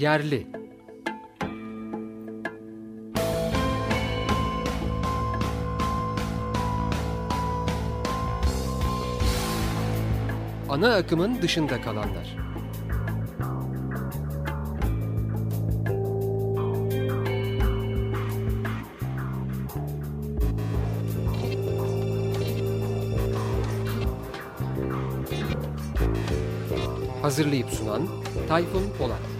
Yerli. Ana akımın dışında kalanlar. Hazırlayıp sunan Tayfun Polat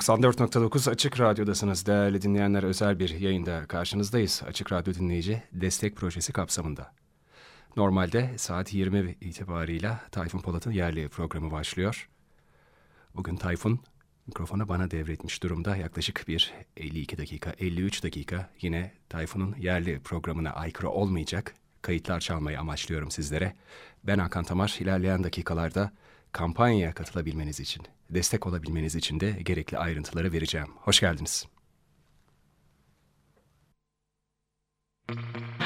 94.9 Açık Radyo'dasınız değerli dinleyenler özel bir yayında karşınızdayız. Açık Radyo Dinleyici Destek Projesi kapsamında. Normalde saat 20 itibarıyla Tayfun Polat'ın yerli programı başlıyor. Bugün Tayfun mikrofonu bana devretmiş durumda. Yaklaşık bir 52 dakika, 53 dakika yine Tayfun'un yerli programına aykırı olmayacak kayıtlar çalmayı amaçlıyorum sizlere. Ben Hakan Tamar ilerleyen dakikalarda kampanyaya katılabilmeniz için, destek olabilmeniz için de gerekli ayrıntıları vereceğim. Hoş geldiniz. Müzik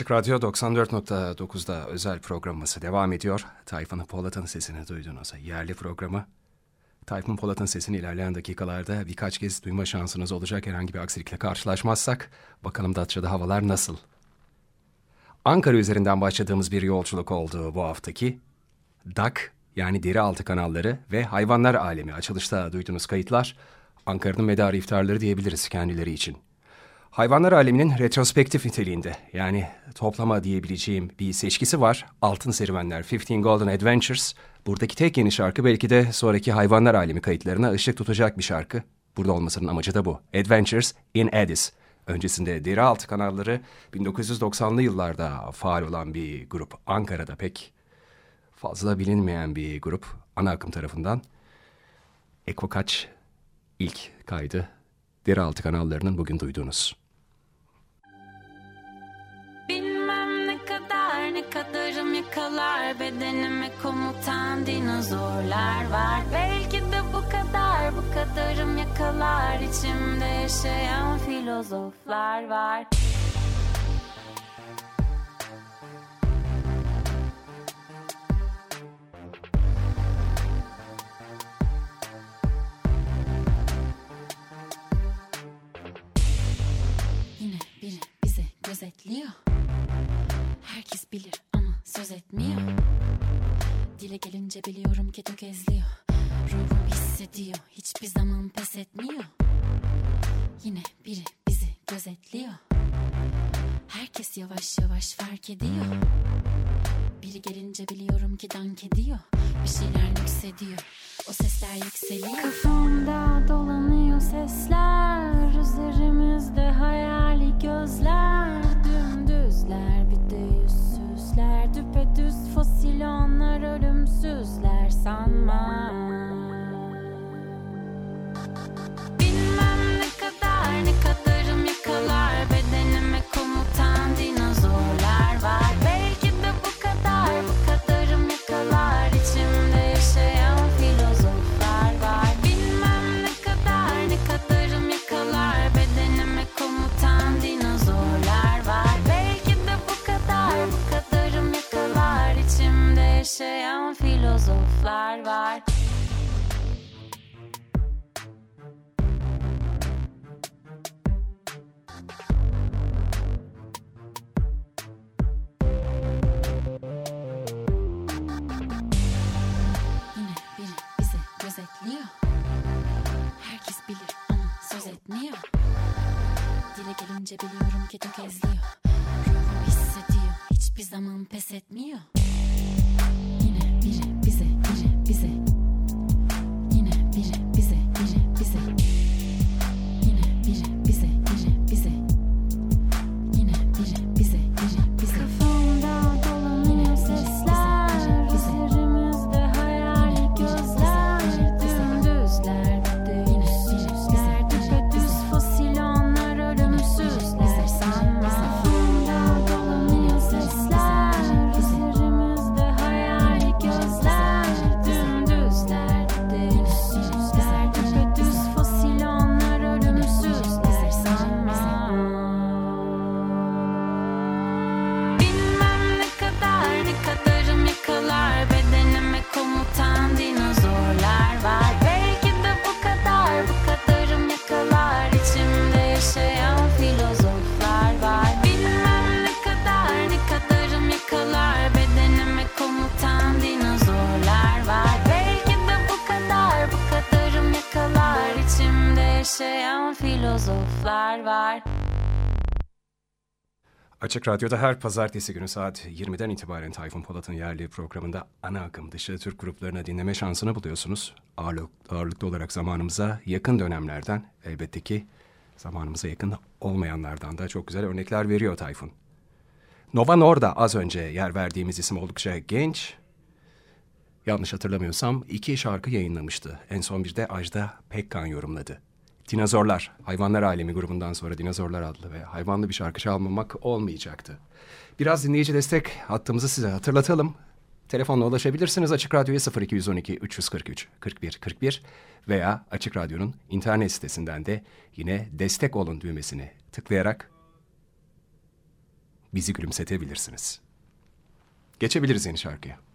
Açık Radyo 94.9'da özel programımız devam ediyor. Tayfun Polat'ın sesini duydunuz. Yerli programı. Tayfun Polat'ın sesini ilerleyen dakikalarda birkaç kez duyma şansınız olacak herhangi bir aksilikle karşılaşmazsak. Bakalım Datça'da havalar nasıl? Ankara üzerinden başladığımız bir yolculuk oldu bu haftaki. DAK yani deri altı kanalları ve hayvanlar alemi açılışta duyduğunuz kayıtlar Ankara'nın medarı iftarları diyebiliriz kendileri için. Hayvanlar aleminin retrospektif niteliğinde yani toplama diyebileceğim bir seçkisi var. Altın Serüvenler 15 Golden Adventures. Buradaki tek yeni şarkı belki de sonraki hayvanlar alemi kayıtlarına ışık tutacak bir şarkı. Burada olmasının amacı da bu. Adventures in Addis. Öncesinde deri altı kanalları 1990'lı yıllarda faal olan bir grup. Ankara'da pek fazla bilinmeyen bir grup. Ana akım tarafından. Eko Kaç ilk kaydı. Deri altı kanallarının bugün duyduğunuz. Ne kadarım yakalar Bedenime komutan dinozorlar var. Belki de bu kadar bu kadarım yakalar. İçimde yaşayan filozoflar var. Yine biri bizi gözetliyor Herkes bilir ama söz etmiyor. Dile gelince biliyorum ki tökezliyor Ruhum hissediyor. Hiçbir zaman pes etmiyor. Yine biri bizi gözetliyor. Herkes yavaş yavaş fark ediyor. Biri gelince biliyorum ki dank ediyor. Bir şeyler yükseliyor. O sesler yükseliyor. Kafamda dolanıyor sesler. Üzerimizde hayali gözler Jesús Gelince biliyorum ki tökezliyor Ruhum hissediyor. Hiçbir zaman pes etmiyor Açık Radyo'da her pazartesi günü saat 20'den itibaren Tayfun Polat'ın yerli programında ana akım dışı Türk gruplarını dinleme şansını buluyorsunuz. Ağırlık, ağırlıklı olarak zamanımıza yakın dönemlerden elbette ki zamanımıza yakın olmayanlardan da çok güzel örnekler veriyor Tayfun. Nova Norda az önce yer verdiğimiz isim oldukça genç. Yanlış hatırlamıyorsam iki şarkı yayınlamıştı. En son bir de Ajda Pekkan yorumladı. Dinozorlar, Hayvanlar Alemi grubundan sonra Dinozorlar adlı ve hayvanlı bir şarkı çalmamak olmayacaktı. Biraz dinleyici destek hattımızı size hatırlatalım. Telefonla ulaşabilirsiniz Açık Radyo'ya 0212 343 41 41 veya Açık Radyo'nun internet sitesinden de yine destek olun düğmesini tıklayarak bizi gülümsetebilirsiniz. Geçebiliriz yeni şarkıya.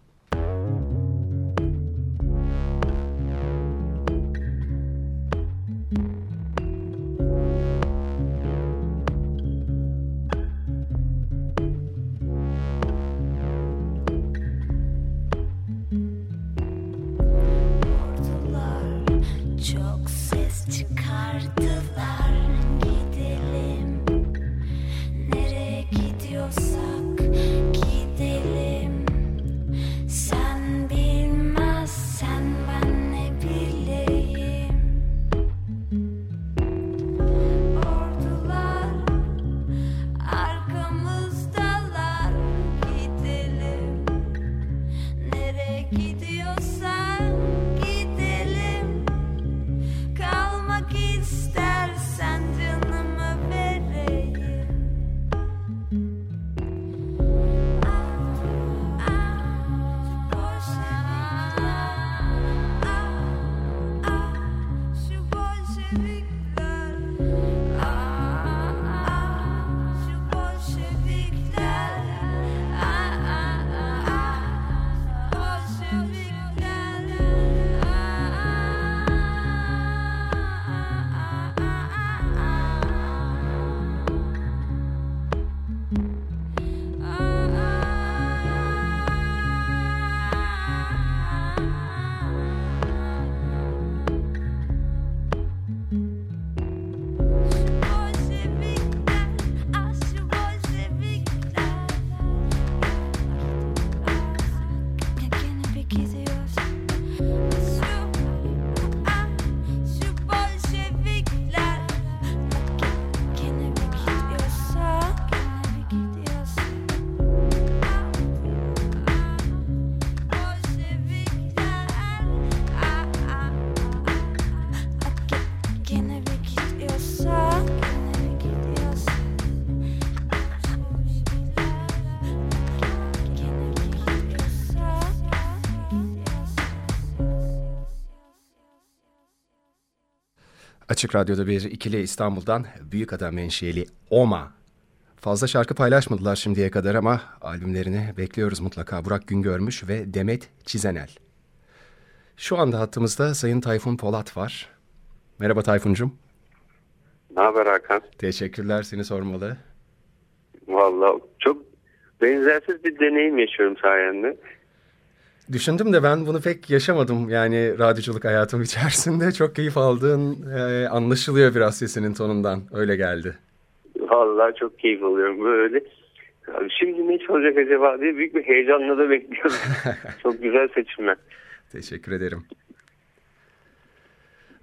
Açık Radyo'da bir ikili İstanbul'dan Büyükada menşeli Oma. Fazla şarkı paylaşmadılar şimdiye kadar ama albümlerini bekliyoruz mutlaka. Burak Güngörmüş ve Demet Çizenel. Şu anda hattımızda Sayın Tayfun Polat var. Merhaba Tayfun'cum. Ne haber Hakan? Teşekkürler seni sormalı. Vallahi çok benzersiz bir deneyim yaşıyorum sayende. Düşündüm de ben bunu pek yaşamadım yani radyoculuk hayatım içerisinde. Çok keyif aldığın e, anlaşılıyor biraz sesinin tonundan. Öyle geldi. Vallahi çok keyif alıyorum böyle. Şimdi ne çalacak acaba diye büyük bir heyecanla da bekliyorum. çok güzel seçimler. Teşekkür ederim.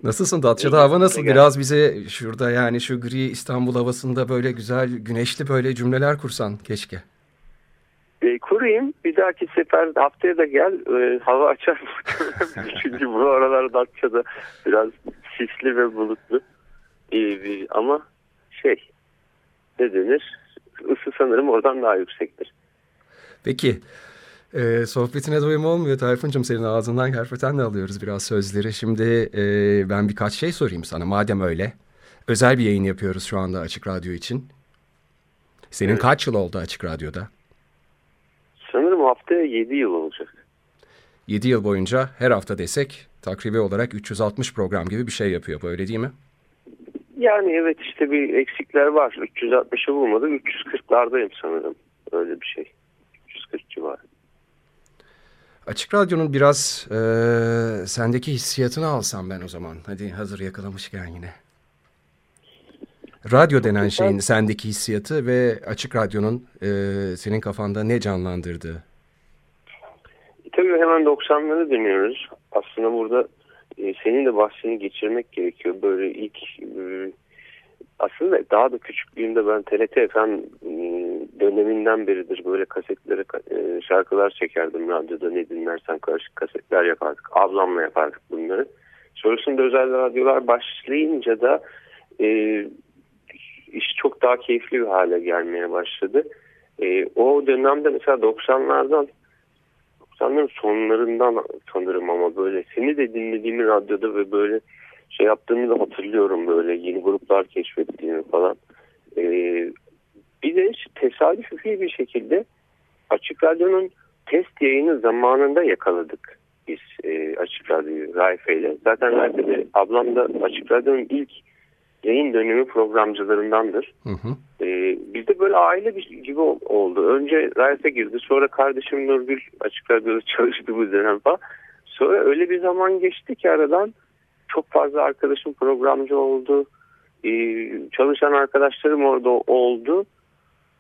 Nasılsın Datça'da hava nasıl? Biraz bize şurada yani şu gri İstanbul havasında böyle güzel güneşli böyle cümleler kursan keşke. E, kurayım. Bir dahaki sefer haftaya da gel. E, hava açar. Çünkü bu aralar Datça'da biraz sisli ve bulutlu. E, bir- ama şey ne denir? Isı sanırım oradan daha yüksektir. Peki e, sohbetine doyum olmuyor Tayfun'cum senin ağzından kerpeten de alıyoruz biraz sözleri. Şimdi e, ben birkaç şey sorayım sana madem öyle. Özel bir yayın yapıyoruz şu anda Açık Radyo için. Senin Evet. kaç yıl oldu Açık Radyo'da? Haftaya 7 yıl olacak. 7 yıl boyunca her hafta desek takribi olarak 360 program gibi bir şey yapıyor bu öyle değil mi? Yani evet işte bir eksikler var. 360'ı bulmadık. 340'lardayım sanırım. Öyle bir şey. 340 civarı. Açık Radyo'nun biraz e, sendeki hissiyatını alsam ben o zaman. Hadi hazır yakalamışken yine. Radyo denen şeyin sendeki hissiyatı ve Açık Radyo'nun e, senin kafanda ne canlandırdığı. Tabii hemen 90'ları dönüyoruz. Aslında burada e, senin de bahsini geçirmek gerekiyor. Böyle ilk e, aslında daha da küçüklüğümde ben TRT FM e, döneminden beridir böyle kasetlere ka- e, şarkılar çekerdim radyoda ne dinlersen karışık kasetler yapardık. Ablamla yapardık bunları. Sonrasında özel radyolar başlayınca da e, iş çok daha keyifli bir hale gelmeye başladı. E, o dönemde mesela 90'lardan sanırım sonlarından sanırım ama böyle seni de dinlediğimi radyoda ve böyle şey yaptığımı da hatırlıyorum böyle yeni gruplar keşfettiğimi falan. Ee, bir de tesadüfi bir şekilde Açık Radyo'nun test yayını zamanında yakaladık biz e, Açık Radyo'yu Raife ile. Zaten Raife'de ablam da Açık Radyo'nun ilk yayın dönemi programcılarındandır. Hı hı. Ee, bizde böyle aile bir gibi ol- oldu. Önce Raife girdi. Sonra kardeşim Nurgül açık radyoda çalıştı bu dönem falan. Sonra öyle bir zaman geçti ki aradan çok fazla arkadaşım programcı oldu. Ee, çalışan arkadaşlarım orada oldu.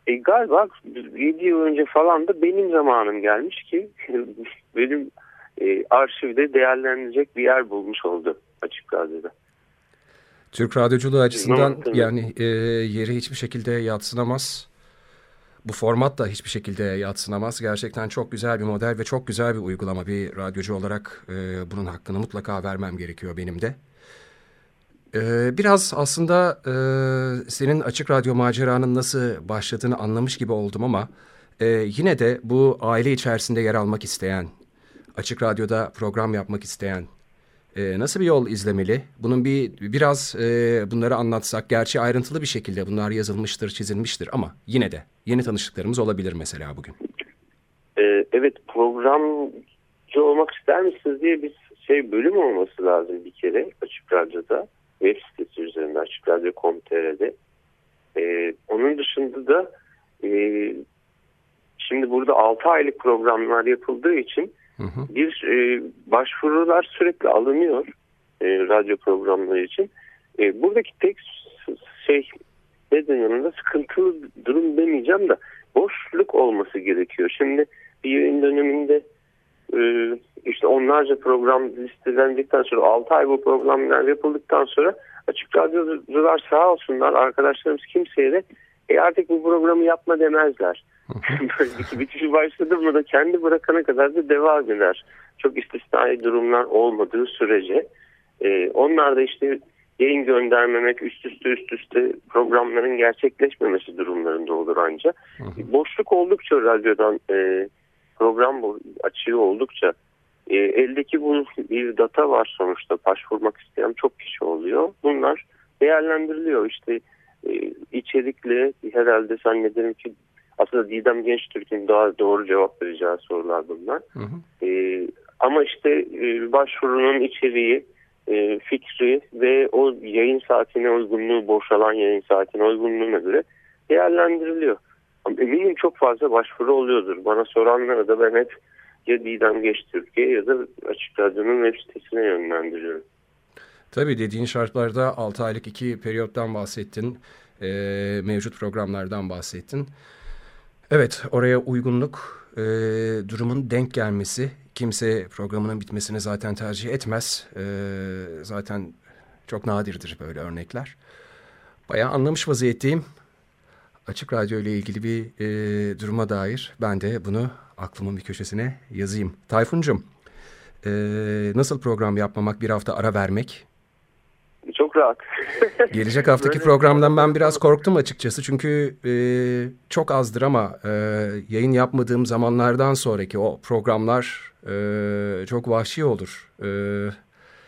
E, galiba 7 yıl önce falan da benim zamanım gelmiş ki benim e, arşivde değerlendirecek bir yer bulmuş oldu açık radyoda. Türk radyoculuğu açısından yani e, yeri hiçbir şekilde yatsınamaz. Bu format da hiçbir şekilde yatsınamaz. Gerçekten çok güzel bir model ve çok güzel bir uygulama. Bir radyocu olarak e, bunun hakkını mutlaka vermem gerekiyor benim de. E, biraz aslında e, senin açık radyo maceranın nasıl başladığını anlamış gibi oldum ama e, yine de bu aile içerisinde yer almak isteyen, açık radyoda program yapmak isteyen e, nasıl bir yol izlemeli? Bunun bir biraz e, bunları anlatsak. Gerçi ayrıntılı bir şekilde bunlar yazılmıştır, çizilmiştir ama yine de yeni tanıştıklarımız olabilir mesela bugün. Ee, evet programcı olmak ister misiniz diye bir şey bölüm olması lazım bir kere Açık Radyo'da. Web sitesi üzerinde Açık Radyo.com.tr'de. Ee, onun dışında da e, şimdi burada 6 aylık programlar yapıldığı için Hı bir e, başvurular sürekli alınıyor e, radyo programları için. E, buradaki tek şey neden yanında sıkıntılı durum demeyeceğim de boşluk olması gerekiyor. Şimdi bir yayın döneminde e, işte onlarca program listelendikten sonra 6 ay bu programlar yapıldıktan sonra açık radyocular sağ olsunlar arkadaşlarımız kimseye de e artık bu programı yapma demezler. Böyle bitişi başladı mı da kendi bırakana kadar da devam eder. Çok istisnai durumlar olmadığı sürece. E, onlar da işte yayın göndermemek, üst üste üst üste programların gerçekleşmemesi durumlarında olur ancak. Boşluk oldukça radyodan e, program açığı oldukça e, E, eldeki bu bir data var sonuçta başvurmak isteyen çok kişi oluyor. Bunlar değerlendiriliyor işte e, içerikle herhalde zannederim ki aslında Didem Genç Türk'ün daha doğru cevap vereceği sorular bunlar. Hı hı. E, ama işte e, başvurunun içeriği, e, fikri ve o yayın saatine uygunluğu, boşalan yayın saatine uygunluğuna göre değerlendiriliyor. Ama eminim çok fazla başvuru oluyordur. Bana soranlara da ben hep ya Didem Geç Türkiye ya da Açık Radyo'nun web sitesine yönlendiriyorum. Tabii dediğin şartlarda 6 aylık iki periyottan bahsettin. E, mevcut programlardan bahsettin. Evet oraya uygunluk e, durumun denk gelmesi. Kimse programının bitmesini zaten tercih etmez. E, zaten çok nadirdir böyle örnekler. Bayağı anlamış vaziyetteyim. Açık Radyo ile ilgili bir e, duruma dair ben de bunu aklımın bir köşesine yazayım. Tayfun'cum e, nasıl program yapmamak bir hafta ara vermek çok rahat. Gelecek haftaki programdan ben biraz korktum açıkçası. Çünkü e, çok azdır ama e, yayın yapmadığım zamanlardan sonraki o programlar e, çok vahşi olur. E,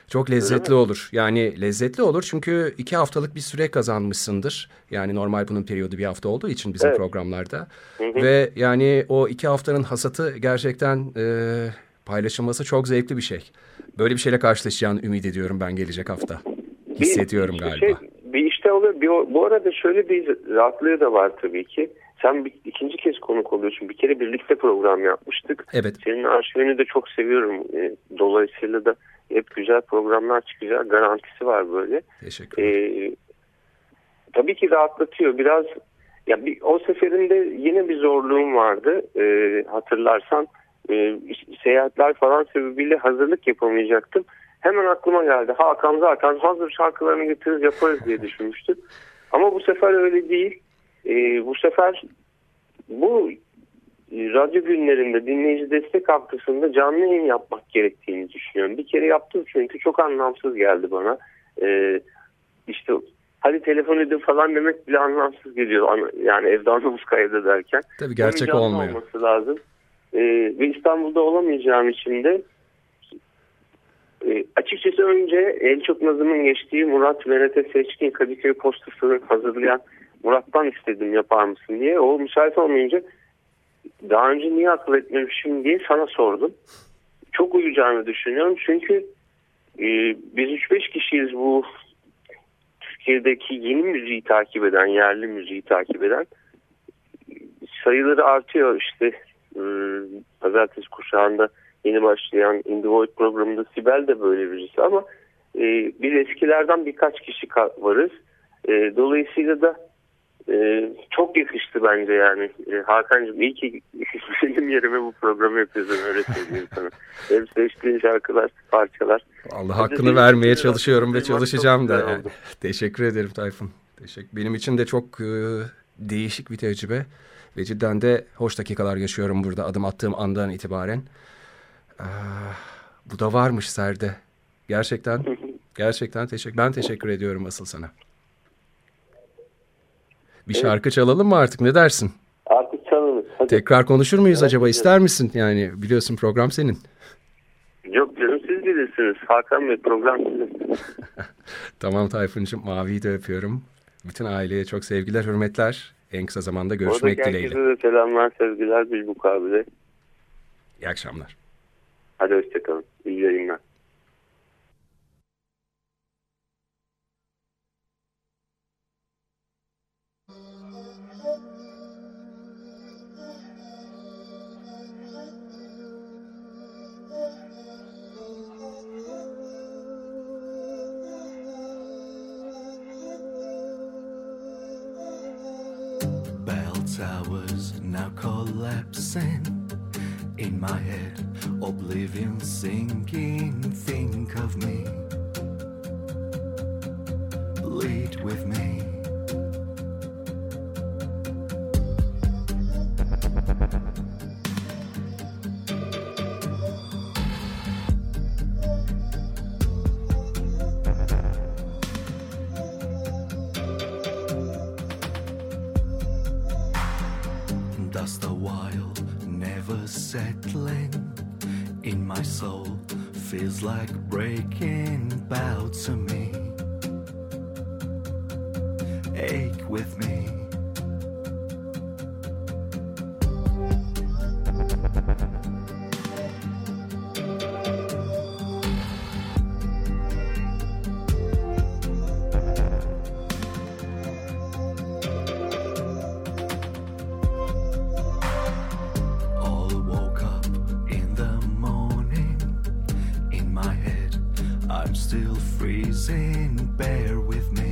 çok lezzetli olur. Yani lezzetli olur çünkü iki haftalık bir süre kazanmışsındır. Yani normal bunun periyodu bir hafta olduğu için bizim evet. programlarda. Hı hı. Ve yani o iki haftanın hasatı gerçekten e, paylaşılması çok zevkli bir şey. Böyle bir şeyle karşılaşacağını ümit ediyorum ben gelecek hafta hissediyorum bir, galiba. Şey, bir işte oluyor. Bir, bu arada şöyle bir rahatlığı da var tabii ki. Sen bir, ikinci kez konuk oluyorsun. Bir kere birlikte program yapmıştık. Evet. Senin arşivini de çok seviyorum. E, dolayısıyla da hep güzel programlar çıkacak garantisi var böyle. Teşekkür ederim. E, tabii ki rahatlatıyor. Biraz ya bir, o seferinde yine bir zorluğum vardı. E, hatırlarsan e, seyahatler falan sebebiyle hazırlık yapamayacaktım hemen aklıma geldi. Hakan zaten hazır şarkılarını getiririz yaparız diye düşünmüştüm. Ama bu sefer öyle değil. Ee, bu sefer bu e, radyo günlerinde dinleyici destek haftasında canlı yayın yapmak gerektiğini düşünüyorum. Bir kere yaptım çünkü çok anlamsız geldi bana. Ee, işte hadi telefon edin falan demek bile anlamsız geliyor. Yani evde anlamız kaydederken. Tabii gerçek olmuyor. olması lazım. Ee, ve İstanbul'da olamayacağım için de e, açıkçası önce en çok nazımın geçtiği Murat Merete Seçkin Kadıköy postasını hazırlayan Murat'tan istedim yapar mısın diye. O müsait olmayınca daha önce niye akıl etmemişim diye sana sordum. Çok uyacağını düşünüyorum çünkü e, biz 3-5 kişiyiz bu Türkiye'deki yeni müziği takip eden, yerli müziği takip eden. Sayıları artıyor işte e, pazartesi kuşağında yeni başlayan In The Void programında Sibel de böyle birisi ama e, biz eskilerden birkaç kişi varız. E, dolayısıyla da e, çok yakıştı bence yani. E, Hakan'cığım iyi ki benim yerime bu programı yapıyorsun öyle söyleyeyim sana. Hem seçtiğin şarkılar, parçalar. Allah hakkını vermeye çalışıyorum ve çalışacağım da. Yani. Teşekkür ederim Tayfun. Teşekkür. Benim için de çok e, değişik bir tecrübe ve cidden de hoş dakikalar yaşıyorum burada adım attığım andan itibaren. Ah, bu da varmış Serde. Gerçekten, gerçekten teşekkür. Ben teşekkür ediyorum asıl sana. Bir evet. şarkı çalalım mı artık? Ne dersin? Artık çalalım. Hadi. Tekrar konuşur muyuz evet, acaba? İster misin? Yani biliyorsun program senin. Yok canım siz bilirsiniz. Hakan Bey program sizin. tamam Tayfun'cum Mavi'yi de öpüyorum. Bütün aileye çok sevgiler, hürmetler. En kısa zamanda görüşmek Oradaki dileğiyle. Herkese de selamlar, sevgiler, bir mukabele. İyi akşamlar. Hadi hoşçakalın. İyi yayınlar. Bell towers now collapsing in my head Oblivion sinking, think of me. Bleed with me. Still freezing. Bear with me.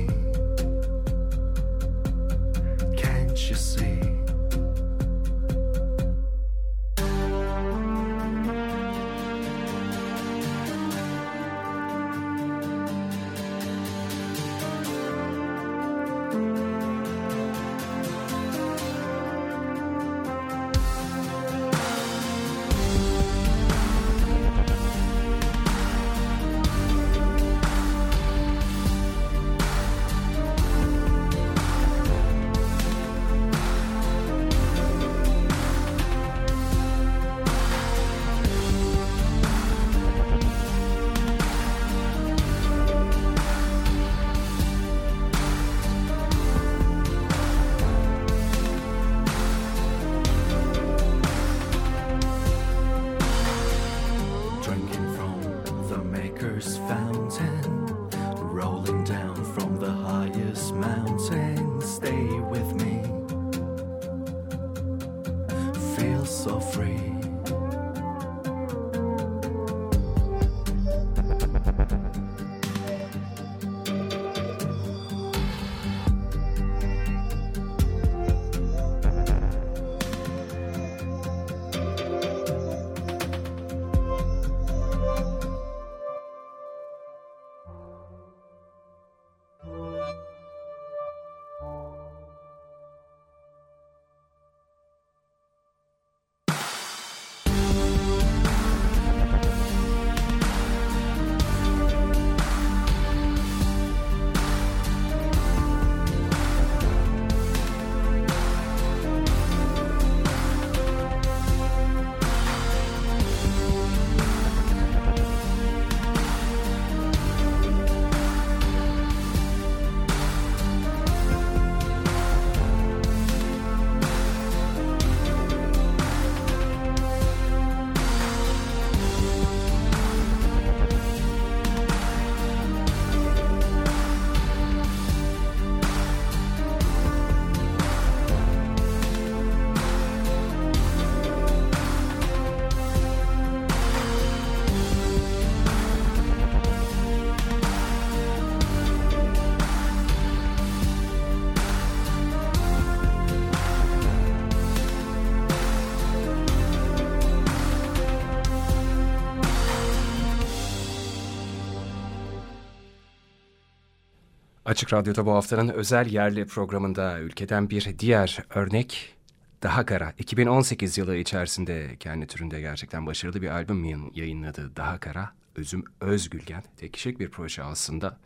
Açık Radyo'da bu haftanın özel yerli programında ülkeden bir diğer örnek Daha Kara. 2018 yılı içerisinde kendi türünde gerçekten başarılı bir albüm yayın- yayınladı Daha Kara. Özüm Özgülgen. Tek kişilik bir proje aslında.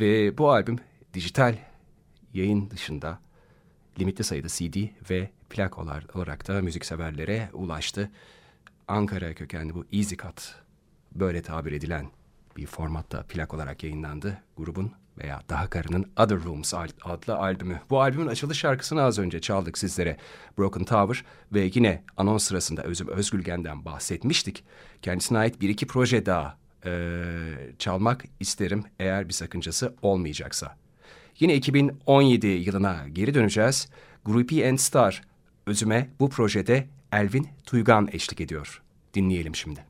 Ve bu albüm dijital yayın dışında limitli sayıda CD ve plak olar- olarak da müzikseverlere ulaştı. Ankara kökenli bu Easy Cut böyle tabir edilen bir formatta plak olarak yayınlandı. Grubun veya Daha Karı'nın Other Rooms adlı albümü. Bu albümün açılış şarkısını az önce çaldık sizlere. Broken Tower ve yine anons sırasında Özüm Özgülgen'den bahsetmiştik. Kendisine ait bir iki proje daha eee, çalmak isterim eğer bir sakıncası olmayacaksa. Yine 2017 yılına geri döneceğiz. Groupie and Star özüme bu projede Elvin Tuygan eşlik ediyor. Dinleyelim şimdi.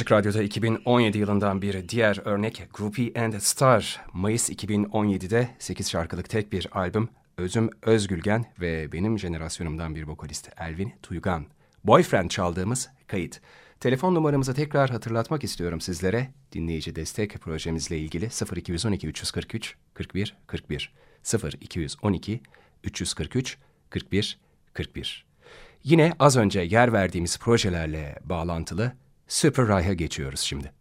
Açık Radyo'da 2017 yılından bir diğer örnek Groupie and Star. Mayıs 2017'de 8 şarkılık tek bir albüm Özüm Özgülgen ve benim jenerasyonumdan bir vokalist Elvin Tuygan. Boyfriend çaldığımız kayıt. Telefon numaramızı tekrar hatırlatmak istiyorum sizlere. Dinleyici destek projemizle ilgili 0212 343 41 41 0212 343 41 41. Yine az önce yer verdiğimiz projelerle bağlantılı Super Ray'a geçiyoruz şimdi.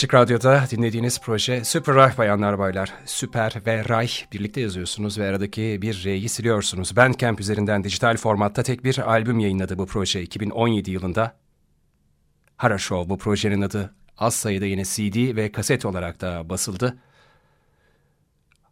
Açık Radyo'da dinlediğiniz proje Super Reich bayanlar baylar. Süper ve Reich birlikte yazıyorsunuz ve aradaki bir R'yi siliyorsunuz. Bandcamp üzerinden dijital formatta tek bir albüm yayınladı bu proje 2017 yılında. Hara Show bu projenin adı. Az sayıda yine CD ve kaset olarak da basıldı.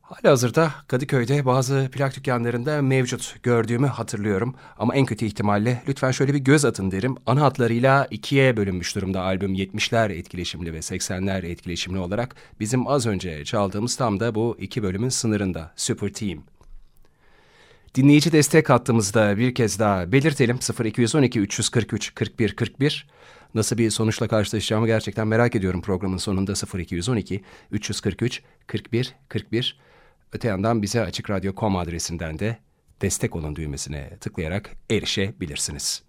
Hala hazırda Kadıköy'de bazı plak dükkanlarında mevcut gördüğümü hatırlıyorum. Ama en kötü ihtimalle lütfen şöyle bir göz atın derim. Ana hatlarıyla ikiye bölünmüş durumda albüm 70'ler etkileşimli ve 80'ler etkileşimli olarak. Bizim az önce çaldığımız tam da bu iki bölümün sınırında Super Team. Dinleyici destek hattımızda bir kez daha belirtelim 0212 343 41 41. Nasıl bir sonuçla karşılaşacağımı gerçekten merak ediyorum programın sonunda 0212 343 41 41. Öte yandan bize Açık Radyo.com adresinden de destek olun düğmesine tıklayarak erişebilirsiniz.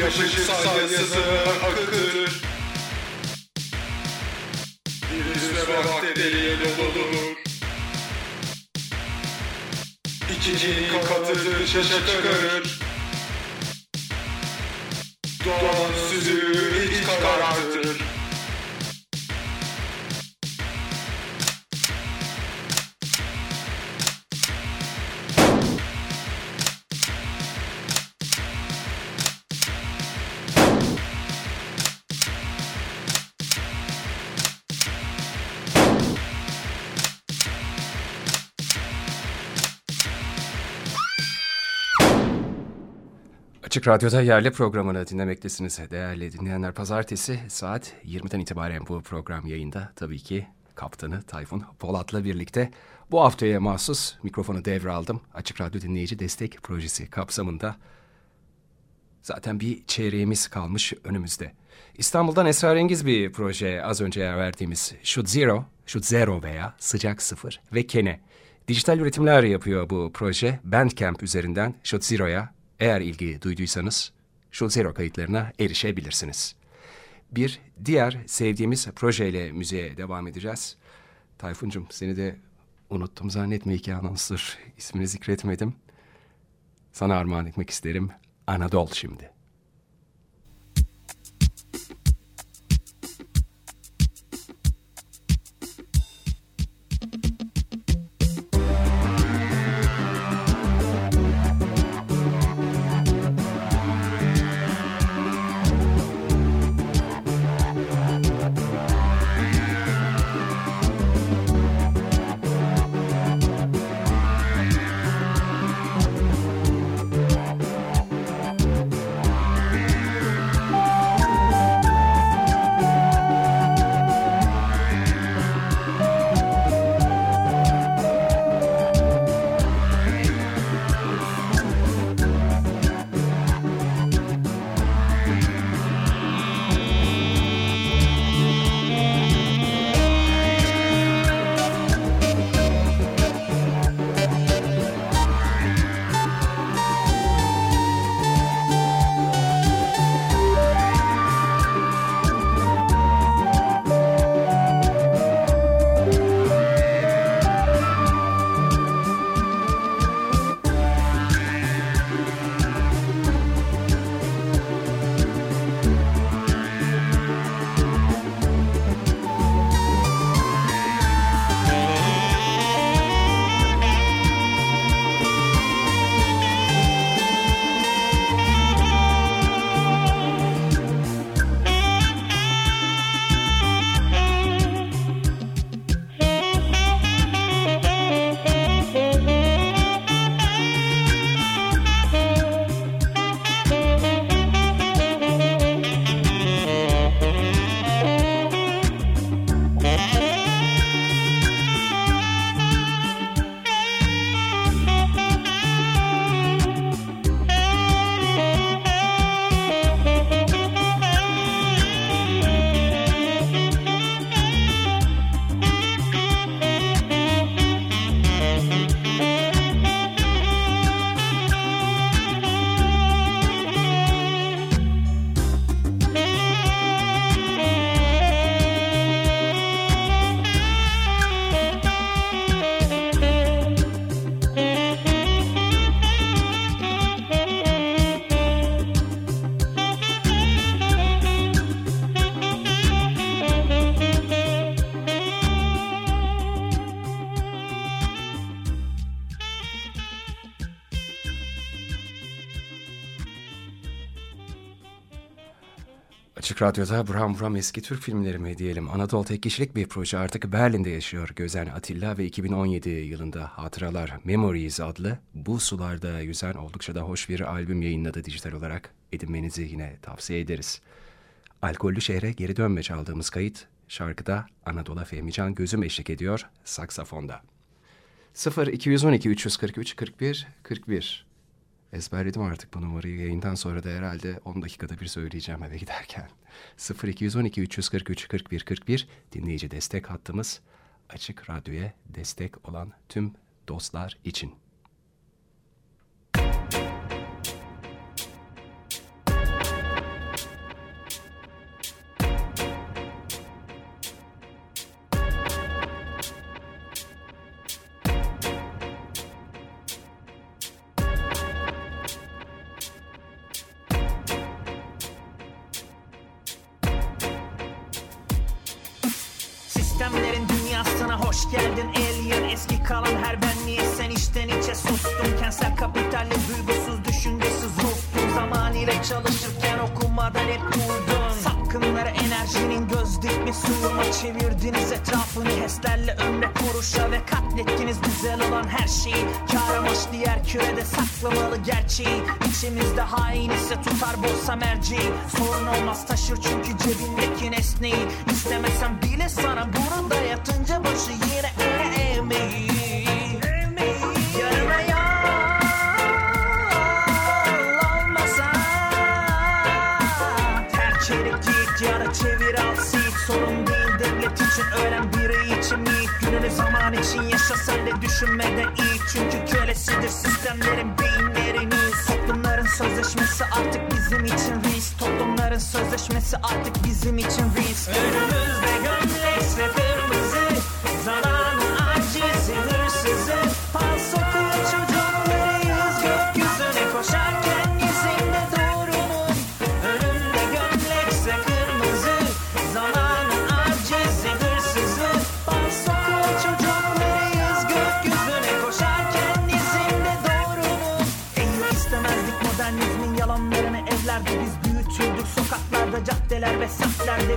Yapışık salyası akıtır. Virüs ve bakteriye doludur. İkincinin katıdır dışa çıkarır Açık Radyo'da yerli programını dinlemektesiniz değerli dinleyenler. Pazartesi saat 20'den itibaren bu program yayında. Tabii ki kaptanı Tayfun Polat'la birlikte bu haftaya mahsus mikrofonu devraldım. Açık Radyo Dinleyici Destek Projesi kapsamında. Zaten bir çeyreğimiz kalmış önümüzde. İstanbul'dan esrarengiz bir proje az önce yer verdiğimiz Shoot Zero, Shoot Zero veya Sıcak Sıfır ve Kene. Dijital üretimler yapıyor bu proje. Bandcamp üzerinden Shoot Zero'ya eğer ilgi duyduysanız Shoot Zero kayıtlarına erişebilirsiniz. Bir diğer sevdiğimiz projeyle müziğe devam edeceğiz. Tayfun'cum seni de unuttum zannetme iki anonstur. İsmini zikretmedim. Sana armağan etmek isterim. Anadolu şimdi. Radyo'da Buram Buram eski Türk filmleri mi diyelim. Anadolu tek kişilik bir proje artık Berlin'de yaşıyor Gözen Atilla ve 2017 yılında Hatıralar Memories adlı bu sularda yüzen oldukça da hoş bir albüm yayınladı dijital olarak. Edinmenizi yine tavsiye ederiz. Alkollü şehre geri dönme çaldığımız kayıt şarkıda Anadolu Fehmican Gözüm eşlik ediyor saksafonda. 0 212 343 41 41 Ezberledim artık bu numarayı yayından sonra da herhalde 10 dakikada bir söyleyeceğim eve giderken. 0212 343 41 41 dinleyici destek hattımız açık radyoya destek olan tüm dostlar için.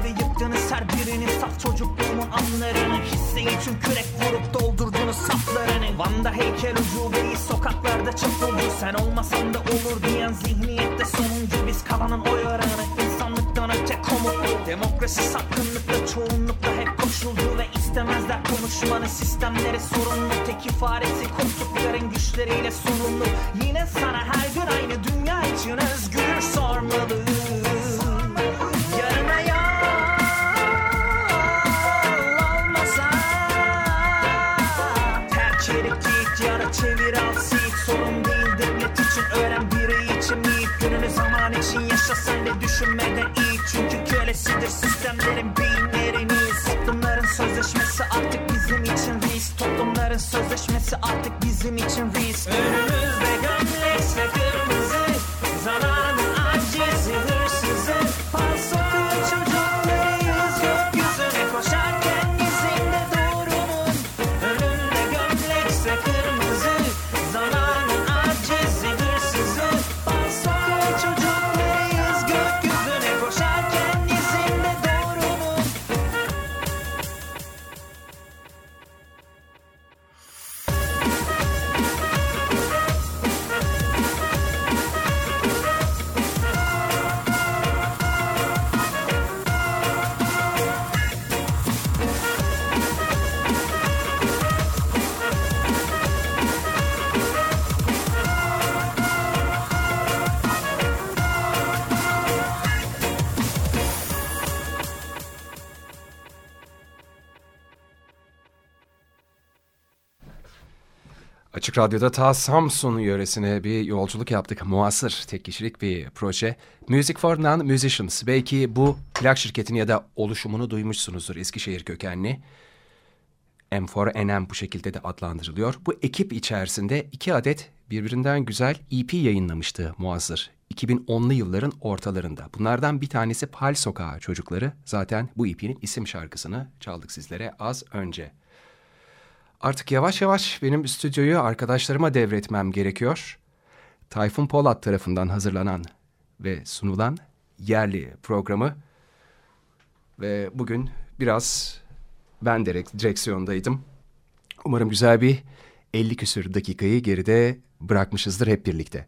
Ve yıktınız her birini. Saf çocukluğumun anlarını Hisseyi için kürek vurup doldurdunuz saflarını. Van'da heykel ucubeyi sokaklarda çapıldı Sen olmasan da olur diyen zihniyette sonuncu Biz kalanın oy oranı. İnsanlıktan öte komutlu. Demokrasi sapkınlıkla artık Açık Radyo'da ta Samsun yöresine bir yolculuk yaptık. Muasır tek kişilik bir proje. Music for Non-Musicians. Belki bu plak şirketini ya da oluşumunu duymuşsunuzdur. Eskişehir kökenli. M4NM bu şekilde de adlandırılıyor. Bu ekip içerisinde iki adet birbirinden güzel EP yayınlamıştı Muasır. 2010'lu yılların ortalarında. Bunlardan bir tanesi Pal Sokağı Çocukları. Zaten bu EP'nin isim şarkısını çaldık sizlere az önce. Artık yavaş yavaş benim stüdyoyu arkadaşlarıma devretmem gerekiyor. Tayfun Polat tarafından hazırlanan ve sunulan yerli programı Ve bugün biraz ben direkt direksiyondaydım. Umarım güzel bir 50 küsür dakikayı geride bırakmışızdır hep birlikte.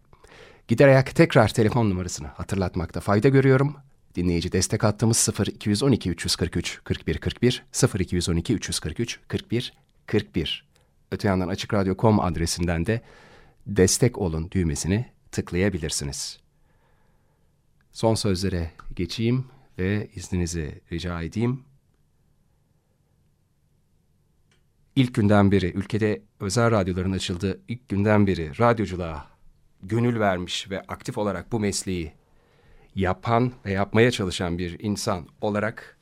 Giderek tekrar telefon numarasını hatırlatmakta fayda görüyorum. Dinleyici destek hattımız 0212 343 41 41 0212 343 41 41. Öte yandan açıkradyo.com adresinden de destek olun düğmesini tıklayabilirsiniz. Son sözlere geçeyim ve izninizi rica edeyim. İlk günden beri ülkede özel radyoların açıldığı ilk günden beri radyoculuğa gönül vermiş ve aktif olarak bu mesleği yapan ve yapmaya çalışan bir insan olarak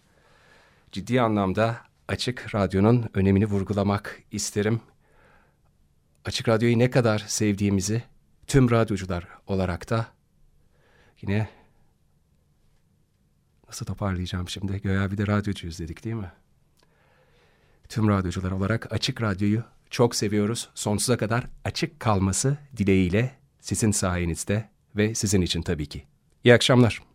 ciddi anlamda Açık Radyo'nun önemini vurgulamak isterim. Açık Radyo'yu ne kadar sevdiğimizi tüm radyocular olarak da yine nasıl toparlayacağım şimdi? Göya bir de radyocuyuz dedik değil mi? Tüm radyocular olarak Açık Radyo'yu çok seviyoruz. Sonsuza kadar açık kalması dileğiyle sizin sayenizde ve sizin için tabii ki. İyi akşamlar.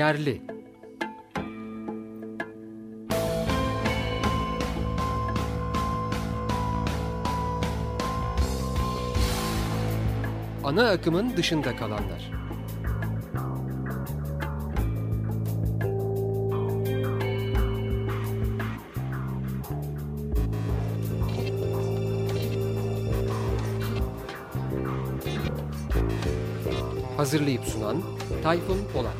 Yerli Ana akımın dışında kalanlar. Hazırlayıp sunan Tayfun Polat.